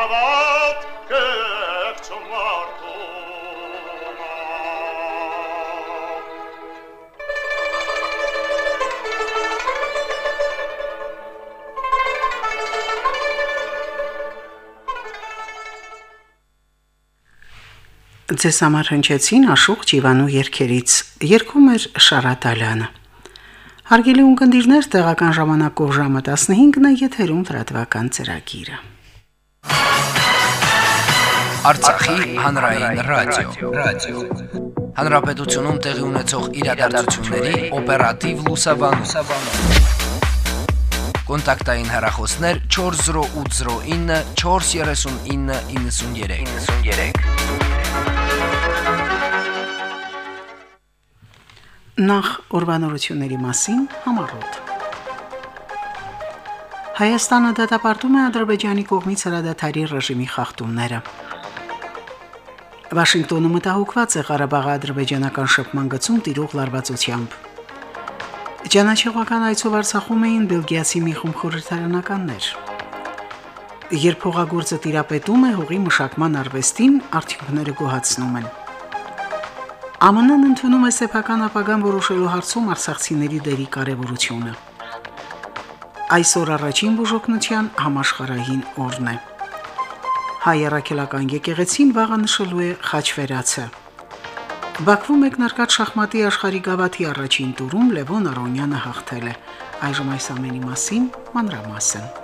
հավատ կեղծում մարդու Ձեզ համար հնչեցին աշուկ Ջիվանու երկերից։ Երկում էր Շարատալյանը։ Հարգելի ունկնդիրներ, տեղական ժամանակով ժամը 15-ն է եթերում դրատվական ծրագիրը։ Արցախի հանրային ռադիո, ռադիո։ Հանրապետությունում տեղի ունեցող իրադարձությունների օպերատիվ լուսաբանում։ Կոնտակտային հեռախոսներ 40809 43993։ 93 Նախ ուրբանորությունների մասին համառոտ։ Հայաստանը դատապարտում է Ադրբեջանի կողմից հրադադարի ռեժիմի խախտումները։ Վաշինգտոնը մտահոգված է Ղարաբաղի ադրբեջանական շփման գծում տիրող լարվածությամբ։ Ջանաչողական այցով Արցախում էին բելգիացի մի խումբ խորհրդարանականներ։ Երբ փողագործը տիրապետում է հողի մշակման արվեստին, արդյունքները գոհացնում են։ ԱՄՆ-ն ընդունում է սեփական ապագան որոշելու հարցում արցախցիների դերի կարևորությունը։ Այսօր առաջին բուժօգնության համաշխարհային օրն է։ Հայ առաքելական եկեղեցին վաղը նշելու է խաչվերացը։ Բաքվում եկնարկած շախմատի աշխարհի գավաթի առաջին տուրում Լևոն Արոնյանը հաղթել է։ Այժմ այս ամենի մասին մանրամասն։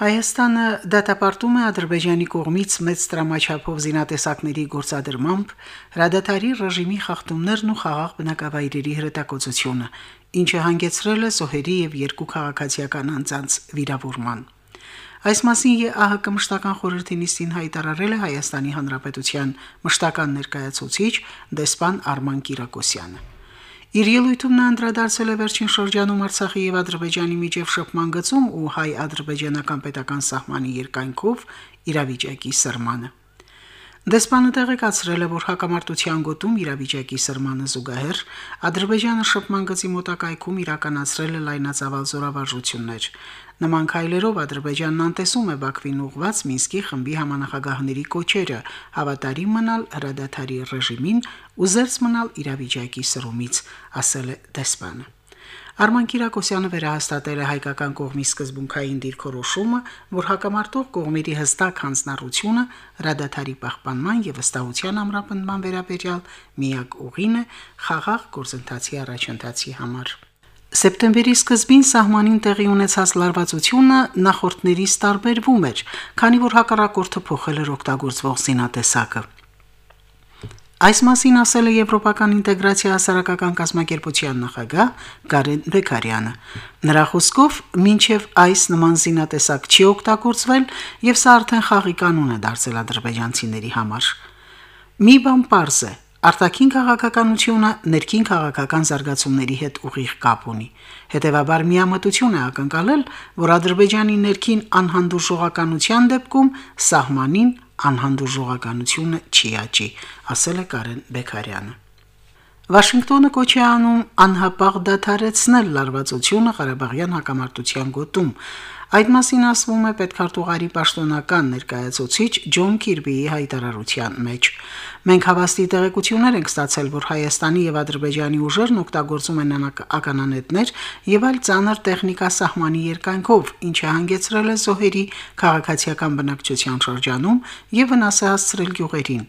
Հայաստանը դատապարտում է Ադրբեջանի կողմից մեծ տրամաչափով զինատեսակների գործադրմամբ հրադադարի ռեժիմի խախտումներն ու խաղաղ բնակավայրերի հրետակոծությունը, ինչը հանգեցրել է զոհերի եւ երկու քաղաքացիական անձանց վիրավորման։ Այս մասին ԵԱՀԿ մշտական խորհրդի նիստին հայտարարել է Հայաստանի Հանրապետության մշտական ներկայացուցիչ դեսպան Արման Կիրակոսյանը։ Իր ելույթում նա անդրադարձել է վերջին շրջանում Արցախի եւ Ադրբեջանի միջև շփման գծում ու հայ-ադրբեջանական պետական սահմանի երկայնքով իրավիճակի սրմանը։ Դեսպանը տեղեկացրել է, որ հակամարտության գոտում իրավիճակի սրմանը զուգահեռ Ադրբեջանը շփման գծի մոտակայքում իրականացրել է լայնածավալ զորավարժություններ։ Նման քայլերով Ադրբեջանն անտեսում է Բաքվին ուղված Մինսկի խմբի համանախագահների կոչերը հավատարիմ մնալ հրադադարի ռեժիմին ու զերծ մնալ իրավիճակի սրումից, ասել է դեսպանը։ Արման Կիրակոսյանը վերահաստատել է հայկական կողմի սկզբունքային դիրքորոշումը, որ հակամարտող կողմերի հստակ հանձնառությունը հրադադարի պահպանման եւ վստահության ամրապնդման վերաբերյալ միակ ուղին է խաղաղ գործընթացի առաջընթացի համար։ Սեպտեմբերի սկզբին սահմանին տեղի ունեցած լարվածությունը նախորդներից տարբերվում էր, քանի որ հակառակորդը փոխել էր օգտագործվող զինատեսակը։ Այս մասին ասել է Եվրոպական ինտեգրացիա հասարակական կազմակերպության նախագահ Գարեն Բեկարյանը։ Նրա խոսքով, մինչև այս նման զինատեսակ չի օգտագործվել եւ սա արդեն խաղի կանոն է դարձել ադրբեջանցիների համար։ Մի բան པարզ է, Արտաքին քաղաքականությունը ներքին քաղաքական զարգացումների հետ ուղիղ կապ ունի։ Հետևաբար միամտություն է ակնկալել, որ Ադրբեջանի ներքին անհանդուրժողականության դեպքում սահմանին անհանդուրժողականությունը չի աճի, ասել է Կարեն Բեկարյանը։ Վաշինգտոնը կոչ է անում անհապաղ դադարեցնել լարվածությունը Ղարաբաղյան հակամարտության գոտում, Այդ մասին ասվում է պետքարտուղարի պաշտոնական ներկայացուցիչ Ջոն Քիրբիի հայտարարության մեջ։ Մենք հավաստի տեղեկություններ ենք ստացել, որ Հայաստանի եւ Ադրբեջանի ուժերն օգտագործում են ականանետներ եւ այլ ծանր տեխնիկա սահմանի երկայնքով, ինչը հանգեցրել է զոհերի քաղաքացիական բնակչության շրջանում եւ վնաս է հասցրել գյուղերին։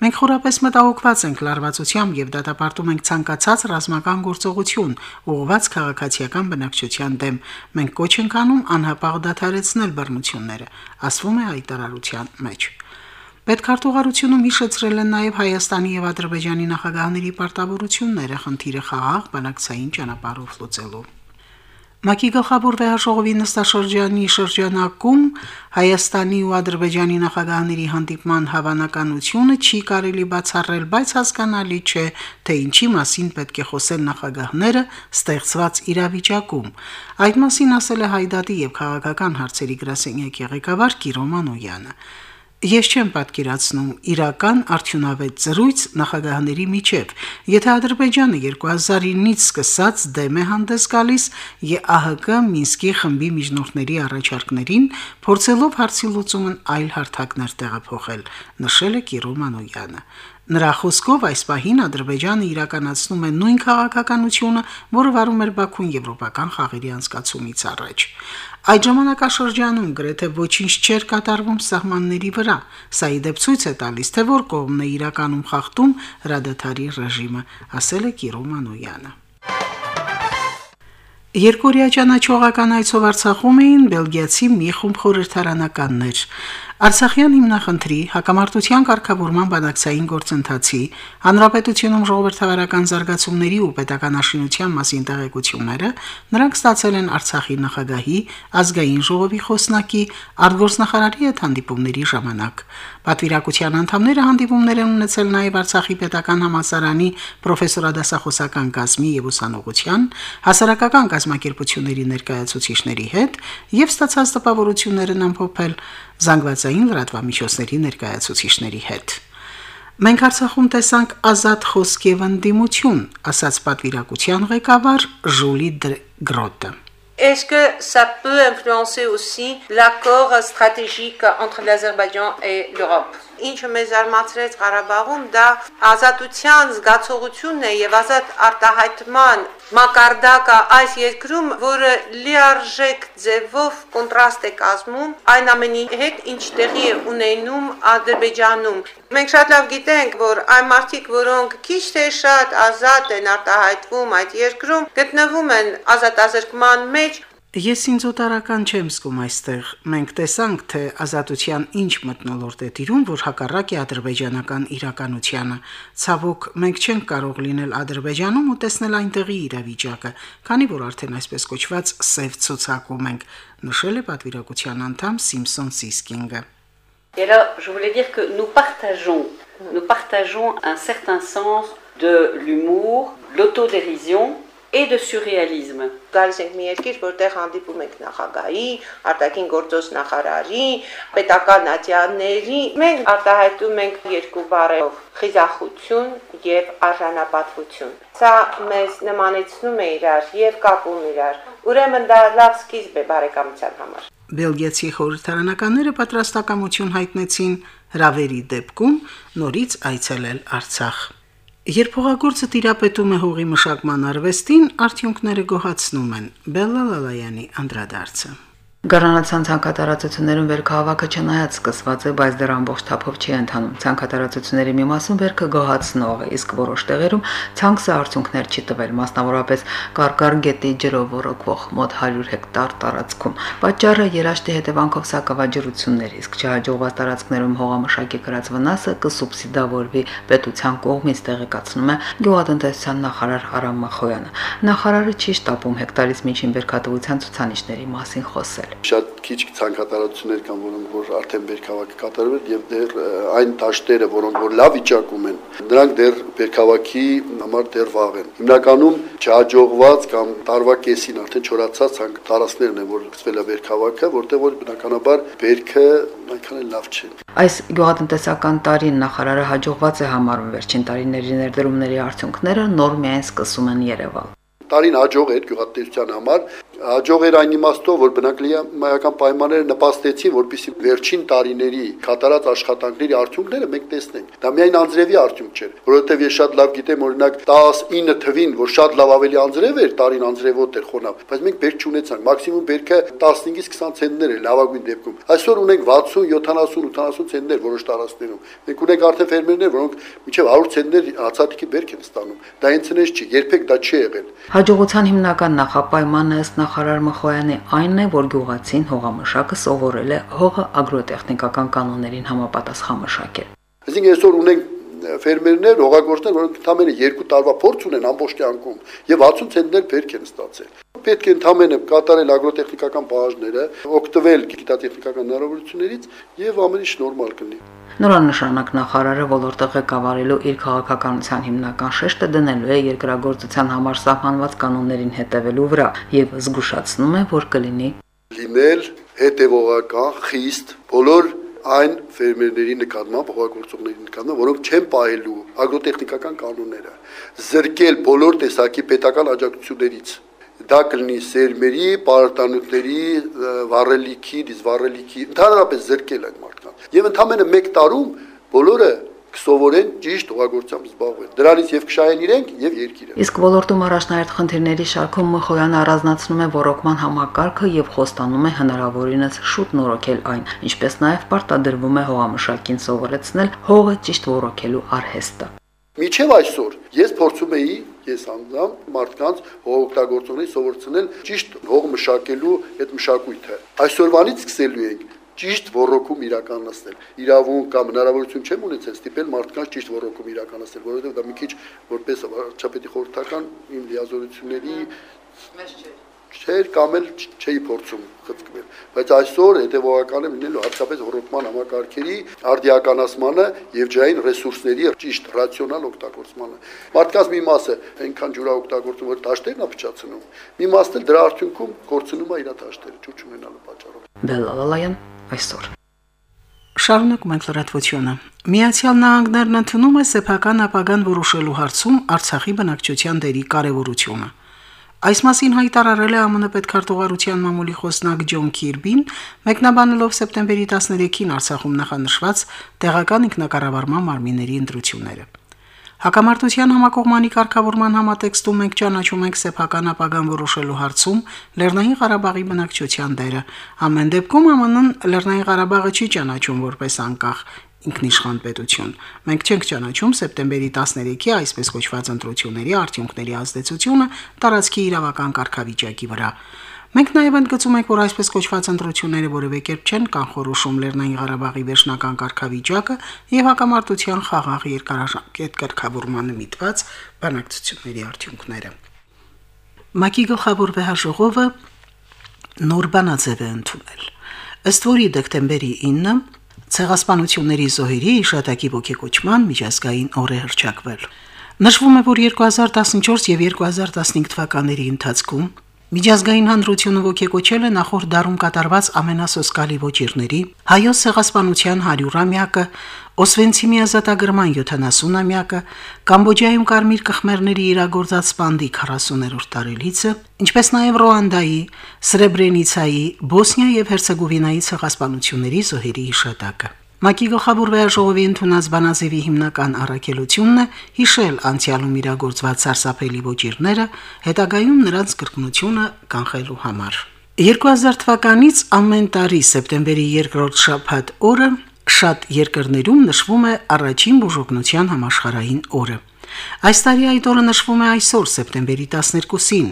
Մենք խորապես մտահոգված ենք լարվածությամբ եւ դատապարտում ենք ցանկացած ռազմական գործողություն ուղղված քաղաքացիական բնակչության դեմ։ Մենք կոչ ենք անում անհապաղ դադարեցնել բռնությունները, ասվում է հայտարարության մեջ։ Պետքարտուղարությունում հիշեցրել են նաև Հայաստանի եւ Ադրբեջանի նախագահների պարտավորությունները խնդիրը խաղաղ բանակցային ճանապարհով լուծելու։ ՄԱԿ-ի գլխավոր վեհաժողովի նստաշրջանի շրջանակում Հայաստանի ու Ադրբեջանի նախագահների հանդիպման հավանականությունը չի կարելի բացառել, բայց հասկանալի չէ, թե ինչի մասին պետք է խոսեն նախագահները ստեղծված իրավիճակում։ Այդ մասին ասել է Հայդատի եւ քաղաքական հարցերի գրասենյակի ղեկավար Կիրո Մանոյանը։ Ես չեմ պատկերացնում իրական արդյունավետ զրույց նախագահների միջև, եթե Ադրբեջանը 2009-ից սկսած դեմ է հանդես գալիս ԵԱՀԿ Մինսկի խմբի միջնորդների առաջարկներին, փորձելով հարցի լուծումն այլ հարթակներ տեղափոխել, նշել է Կիրո Մանոյանը։ Նրա խոսքով այս պահին Ադրբեջանը իրականացնում է նույն քաղաքականությունը, որը վարում էր Բաքուն եվրոպական խաղերի անցկացումից առաջ։ Այդ ժամանակաշրջանում գրեթե ոչինչ չէր կատարվում սահմանների վրա։ Սա ի դեպ ցույց է տալիս, թե որ կողմն է իրականում խախտում հրադադարի ռեժիմը, ասել է Կիրո Մանոյանը։ Երկորյա ճանաչողական այցով Արցախում էին բելգիացի մի խումբ խորհրդարանականներ։ Արցախյան հիմնախնդրի հակամարտության կարգավորման բանակցային գործընթացի հանրապետությունում ժողովրդավարական զարգացումների ու պետական աշինության մասին տեղեկությունները նրանք ստացել են Արցախի նախագահի ազգային ժողովի խոսնակի արտգործնախարարի հետ հանդիպումների ժամանակ։ Պատվիրակության անդամները հանդիպումներ են ունեցել նաև Արցախի պետական համալսարանի պրոֆեսորադասախոսական կազմի եւ ուսանողության, հասարակական կազմակերպությունների ներկայացուցիչների հետ եւ ստացած տպավորություններն ամփոփել զանգվածային լրատվամիջոցների ներկայացուցիչների հետ։ Մենք Արցախում տեսանք ազատ խոսք եւ ընդդիմություն, ասաց պատվիրակության ղեկավար Ժուլի Գրոտը։ Est-ce que ça peut influencer aussi l'accord stratégique entre l'Azerbaïdjan et l'Europe? Ինչը մեզ արմացրեց Ղարաբաղում, դա ազատության զգացողությունն է եւ ազատ արտահայտման մակարդակը այս երկրում, որը լիարժեք ձևով կոնտրաստ է կազմում այն ամենի հետ, ինչ տեղի է ունենում Ադրբեջանում։ Մենք շատ լավ գիտենք, որ այն մարդիկ, որոնք քիչ թե շատ ազատ են արտահայտվում այդ երկրում, գտնվում են ազատազրկման մեջ, Ես ինձ օտարական չեմ զգում այստեղ։ Մենք տեսանք, թե ազատության ինչ մտնոլորտ է տիրում, որ հակառակ է ադրբեջանական իրականությանը։ Ցավոք, մենք չենք կարող լինել Ադրբեջանում ու տեսնել այնտեղի իրավիճակը, քանի որ արդեն այսպես կոչված սև ցուցակում ենք, նշել է պատվիրակության անդամ Սիմսոն Սիսկինգը։ Et là, je voulais dire que nous partageons, nous partageons un certain sens de l'humour, l'autodérision et de surréalisme. Գալիս ենք մի երկիր, որտեղ հանդիպում ենք նախագահի, արտաքին գործոս նախարարի, պետական ատյանների։ Մենք արտահայտում ենք երկու բառերով՝ խիզախություն եւ արժանապատվություն։ Սա մեզ նմանեցնում է իրար եւ կապում իրար։ Ուրեմն դա լավ սկիզբ է բարեկամության համար։ Բելգիացի խորհրդարանականները պատրաստակամություն հայտնեցին հրավերի դեպքում նորից այցելել Արցախ։ Երբ հողագործը տիրապետում է հողի մշակման արվեստին, արդյունքները գոհացնում են։ Բելլա Լալայանի անդրադարձը։ Գարանացան ցանկատարածություններում վերքահավաքը չնայած սկսված է, բայց դեռ ամբողջ թափով չի ընթանում։ Ցանկատարածությունների մի մասում վերքը գոհացնող է, իսկ որոշ տեղերում ցանկսը արդյունքներ չի տվել, մասնավորապես Կարկար գետի ջրով ռոկվող մոտ 100 հեկտար տարածքում։ Պատճառը երաշտի հետևանքով սակավաջրություններ, իսկ չհաջողված տարածքներում հողամշակի կրած վնասը կսուբսիդավորվի պետության կողմից տեղեկացնում է գյուղատնտեսության նախարար Արամ Մախոյանը։ Նախարարը չի շտապում հեկտարից միջին վերքատվության ցուցանիշների մասին խոսել։ Շատ քիչ ցանկատարություններ կան, որոնք որ արդեն բերքավաք կատարվել եւ դեռ այն դաշտերը, որոնք որ լավ վիճակում են, նրանք դեռ բերքավաքի համար դեռ վաղ են։ Հիմնականում չհաջողված կամ տարվա կեսին արդեն չորացած ցանկ տարածքներն են, որ սկսվել է բերքավաքը, որտեղ որ բնականաբար բերքը այնքան էլ լավ չէ։ Այս գյուղատնտեսական տարին նախարարը հաջողված է համարում վերջին տարիների ներդրումների արդյունքները նոր միայն սկսում են Երևալ տարին հաջող էր գյուղատնտեսության համար հաջող էր այն իմաստով, որ բնակլիմայական պայմանները նպաստեցին, որպիսի վերջին տարիների կատարած աշխատանքների արդյունքները մենք տեսնենք։ Դա միայն անձրևի արդյունք չէր, որովհետև ես շատ լավ գիտեմ, օրինակ 19 թվին, որ շատ լավ ավելի անձրև էր, տարին անձրևոտ էր խոնավ, բայց մենք բերք չունեցանք, մաքսիմում բերքը 15-ից 20 ցենտներ էր լավագույն դեպքում։ Այսօր ունենք 60, 70, 80 ցենտներ որոշ տարածքներում։ Մենք ունենք արդեն ֆերմերներ, որոնք մինչև 100 ցենտներ հացատիկի բերք են ստանում։ Դա հենց այնպես չի, երբեք դա չի եղել։ Հաջողության հիմնական նախապայմանը ըստ նախարար Մխոյանի այն է, որ գյուղացին հողամշակը սովորել է հողը ագրոտեխնիկական կանոններին համապատասխան մշակել։ Այսինքն այսօր ունենք ֆերմերներ, հողագործներ, որոնք ընդամենը 2 տարվա փորձ ունեն ամբողջ կյանքում եւ 60 ցենտներ բերք են ստացել։ Պետք է ընդամենը կատարել ագրոտեխնիկական բաժները, օգտվել գիտատեխնիկական հնարավորություններից եւ ամեն ինչ նորմալ կլինի։ Նորանշանակ նախարարը ոլորտը ղեկավարելու իր քաղաքականության հիմնական շեշտը դնելու է երկրագործության համար սահմանված կանոններին հետևելու վրա եւ զգուշացնում է, որ կլինի լինել հետևողական, խիստ բոլոր այն ֆերմերների նկատմամբ, հողագործողների նկատմամբ, որոնք չեն պահելու ագրոտեխնիկական կանոնները, զրկել բոլոր տեսակի պետական աջակցություններից դա կլինի սերմերի, պարարտանյութերի, վառելիքի, դիզվառելիքի, ընդհանրապես զրկել այդ մարդկանց։ Եվ ընդամենը 1 տարում բոլորը կսովորեն ճիշտ ուղղագործությամբ զբաղվել։ Դրանից եւ կշահեն իրենք եւ երկիրը։ Իսկ ոլորտում առաջնահերթ խնդիրների շարքում Մխոյանը առանձնացնում է ռոռոկման համակարգը եւ խոստանում է հնարավորինս շուտ նորոգել այն, ինչպես նաեւ պարտադրվում է հողամշակին սովորեցնել հողը ճիշտ ռոռոկելու արհեստը։ Միջև այսօր ես փորձում էի ես անձամբ մարդկանց հողօգտագործողներին սովորեցնել ճիշտ հող մշակելու այդ մշակույթը։ Այսօրվանից սկսելու ենք ճիշտ ռոռոկում իրականացնել։ Իրավունք կամ հնարավորություն չեմ ունեցել ստիպել մարդկանց ճիշտ ռոռոկում իրականացնել, որովհետև դա մի քիչ որպես վարչապետի խորհրդական իմ լիազորությունների մեծ չէ չէր կամ էլ չէի փորձում խցկվել բայց այսօր հետևողական է լինելու հատկապես ռոռոկման համակարգերի արդիականացմանը եւ ջրային ռեսուրսների ճիշտ ռացիոնալ օգտագործմանը մարդկանց մի մասը այնքան ջուրա օգտագործում որ դաշտերն է փչացնում մի մասն էլ դրա արդյունքում կորցնում է իր դաշտերը ջուր չունենալու պատճառով Բելալալայան այսօր։ Շարունակում ենք լրատվությունը։ Միացյալ Նահանգներն ընդունում է սեփական ապագան որոշելու հարցում Արցախի բնակչության դերի կարևորությունը։ Այս մասին հայտարարել է ԱՄՆ պետքարտուղարության մամուլի խոսնակ Ջոն Քիրբին, մեկնաբանելով սեպտեմբերի 13-ին Արցախում նախանշված տեղական ինքնակառավարման մարմինների ընտրությունները։ Հակամարտության համակողմանի կարգավորման համատեքստում մենք ճանաչում ենք սեփական ապագան որոշելու հարցում Լեռնային Ղարաբաղի բնակչության դերը։ Ամեն դեպքում ԱՄՆ-ն Լեռնային Ղարաբաղը չի ճանաչում որպես անկախ ինքնիշխան պետություն։ Մենք չենք ճանաչում սեպտեմբերի 13-ի այսպես կոչված ընտրությունների արդյունքների ազդեցությունը տարածքի իրավական կարգավիճակի վրա։ Մենք նաև ընդգծում ենք, որ այսպես կոչված ընտրությունները որևէ կերպ չեն կանխորոշում Լեռնային Ղարաբաղի վերջնական կարգավիճակը եւ հակամարտության խաղաղ երկարաժամկետ կարգավորմանը միտված բանակցությունների արդյունքները։ ՄԱԿ-ի գլխավոր վեհաժողովը նոր բանաձև է ընդունել։ Ըստ որի դեկտեմբերի 9-ը ցեղասպանությունների զոհերի իշտակի ողեկոչման միջազգային օր է հրճակվել։ Նշվում է, որ 2014 եւ 2015 թվականների ընթացքում Միջազգային հանրությունը ողեկոչել է նախորդ դարում կատարված ամենասոսկալի ոչիրների հայոց ցեղասպանության 100-ամյակը, Օսվենցիմի ազատագրման 70-ամյակը, Կամբոջայում կարմիր կխմերների իրագործած սպանդի 40-րդ տարելիցը, ինչպես նաև Ռուանդայի, Սրեբրենիցայի, Բոսնիա եւ Հերցեգովինայի ցեղասպանությունների զոհերի հիշատակը։ ՄԱԿ-ի գլխավոր վեաժողովի ընդունած բանաձևի հիմնական առաքելությունն է հիշել անցյալում իրագործված սարսափելի ոչիրները, հետագայում նրանց կրկնությունը կանխելու համար։ 2000 թվականից ամեն տարի սեպտեմբերի 2-րդ շաբաթ օրը շատ երկրներում նշվում է առաջին բուժօգնության համաշխարհային օրը։ Այս տարի այդ օրը նշվում է այսօր սեպտեմբերի 12-ին։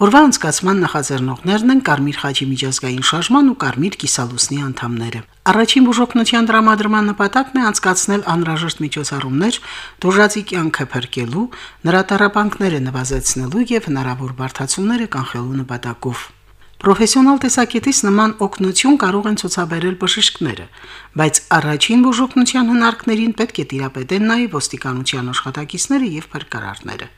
Օրվա անցկացման նախաձեռնողներն են Կարմիր խաչի միջազգային շարժման ու Կարմիր կիսալուսնի անդամները։ Առաջին բուժօգնության դրամադրման նպատակն է անցկացնել անհրաժեշտ միջոցառումներ դոժացի կյանքը փրկելու, նրա տարապանքները նվազեցնելու եւ հնարավոր բարդացումները կանխելու նպատակով։ Պրոֆեսիոնալ տեսակետից նման օգնություն կարող են ցուցաբերել բժիշկները, բայց առաջին բուժօգնության հնարքներին պետք է տիրապետեն նաև ոստիկանության աշխատակիցները եւ փրկարարները։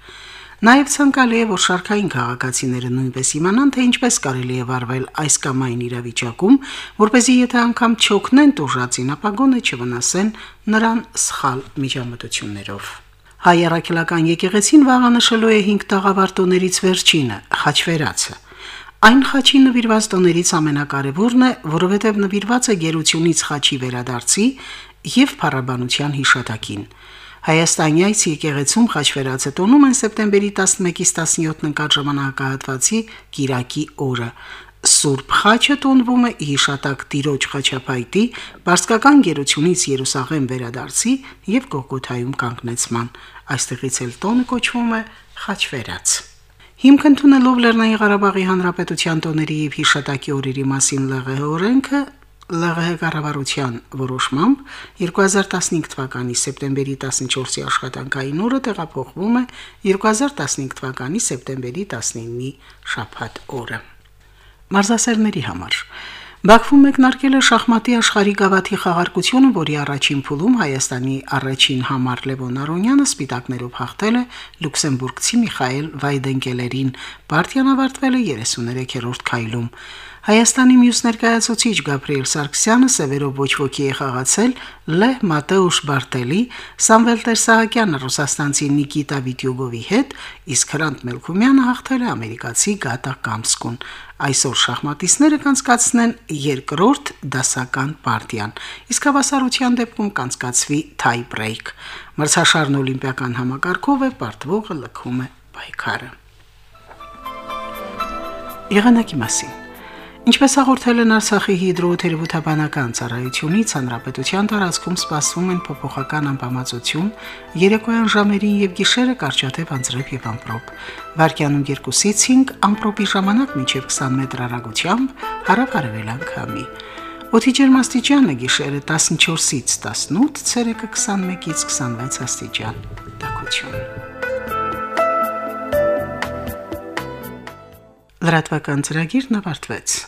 Նաև ցանկալի է, որ շարքային քաղաքացիները նույնպես իմանան, թե ինչպես կարելի է վարվել այս կամ այն իրավիճակում, որ เป զի եթե անգամ չօգնեն տուժածին, ապա գոնե չվնասեն նրան սխալ միջամտություններով։ Հայ առաքելական եկեղեցին վաղանշելու է 5 տաղավարտոներից վերջինը՝ խաչվերացը։ Այն խաչի նվիրված տոներից ամենակարևորն է, որովհետև նվիրված է գերությունից խաչի վերադարձի եւ փառաբանության հիշատակին։ Հայաստանյայց եկեղեցում խաչվերացը տոնում են սեպտեմբերի 11-ից 17 ընկած ժամանակահատվածի Կիրակի օրը։ Սուրբ խաչը տոնվում է հիշատակ Տիրոջ խաչապայտի, Բարսկական գերությունից Երուսաղեմ վերադարձի եւ Գողգոթայում կանգնեցման։ Այստեղից էլ տոնը կոչվում է խաչվերած։ Հիմք ընդունելով Լեռնային Ղարաբաղի Հանրապետության տոների եւ հիշատակի օրերի մասին ԼՂՀ օրենքը ԼՂՀ կառավարության որոշմամբ 2015 թվականի սեպտեմբերի 14-ի աշխատանքային օրը տեղափոխվում է 2015 թվականի սեպտեմբերի 19-ի շաբաթ օրը։ Մարզասերների համար Բաքվում մեկնարկել է շախմատի աշխարհի գավաթի խաղարկությունը, որի առաջին փուլում Հայաստանի առաջին համար Լևոն Արոնյանը սպիտակներով հաղթել է լյուքսեմբուրգցի Միխայել Վայդենկելերին։ Պարտիան ավարտվել է 33-րդ քայլում։ Հայաստանի մյուս ներկայացուցիչ Գաբրիել Սարգսյանը սևերով ոչ ոքի է խաղացել Լեհ Մատեուշ Բարտելի, Սամվել Տեր-Սահակյանը ռուսաստանցի Նիկիտա Վիտյուգովի հետ, իսկ Հրանտ Մելքումյանը հաղթել է ամերիկացի Գատա Կամսկուն։ Այսօր շախմատիստները կանցկացնեն երկրորդ դասական պարտիան, իսկ հավասարության դեպքում կանցկացվի break։ Մրցաշարն օլիմպիական համակարգով է, պարտվողը լքում է պայքարը։ Եղանակի մասին Ինչպես հաղորդել են Արցախի հիդրոթերապևտաբանական ծառայությունից, հանրապետության տարածքում սպասվում են փոփոխական անբավարարություն, երեկոյան ժամերին եւ գիշերը կարճատև անձրև եւ ամպրոպ։ Վարկյանում 2-ից 5 ամպրոպի ժամանակ մինչև 20 մետր հեռագությամբ հարավարևելան քամի։ Օդի ջերմաստիճանը գիշերը 14-ից 18, ցերեկը 21-ից 26 աստիճան։ Տակություն։ Լրատվական ծրագիրն ավարտվեց։